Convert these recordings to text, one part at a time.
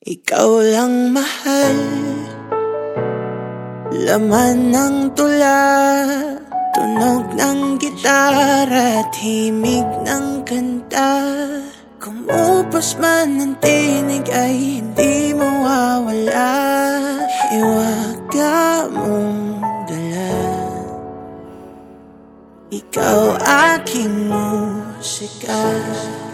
Ikaw lang mahal. Laman ng tula Tunog ng gitara at himig ng kanta. Kumupas man ang tinig ay hindi mawawala. Hiwaga mong dala. Ikaw aking musika. Kung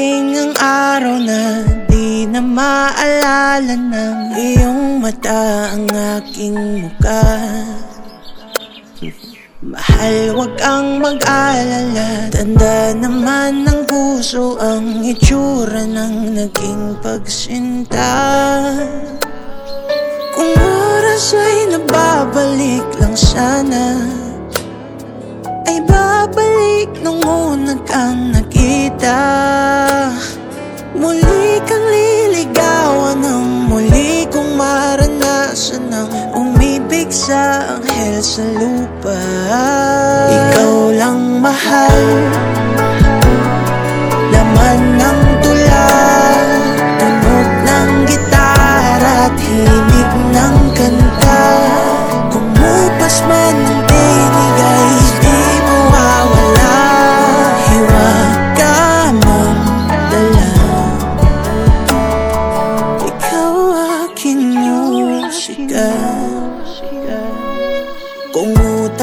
dumating ang araw na di na maalala ng iyong mata ang aking muka Mahal, wag kang mag-alala. Tanda naman ng puso ang itsura ng naging pagsinta. Kung oras ay nababalik lang sana ay babalik nung una kang Muli kang liligawan ng muli kong maranasan ng umibig sa anghel sa lupa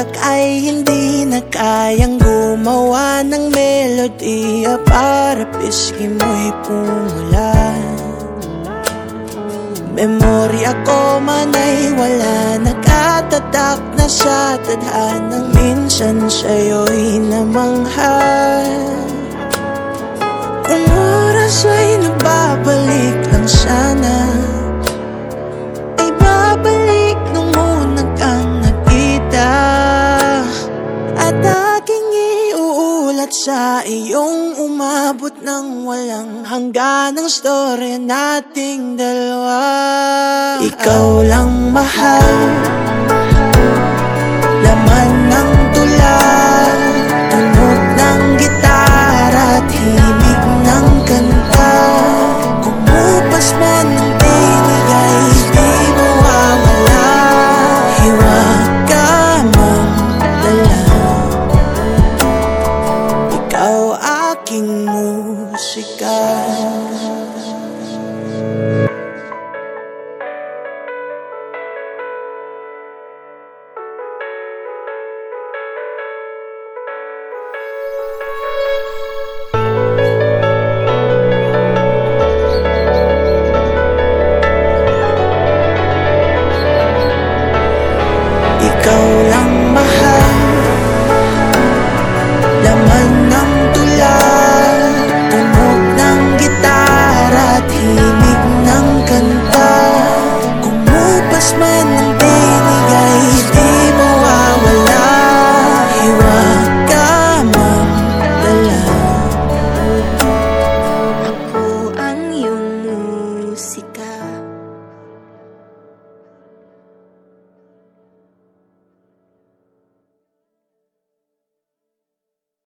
utak ay hindi na kayang gumawa ng melodiya Para pisngi mo'y pumula. Memorya ko man ay wala Nakatatak na sa tadhanang Minsan sa'yo'y namanghal. Kung oras ay nababalik sa iyong umabot ng walang hanggan. Ng story nating dalawa. Ikaw lang mahal. Laman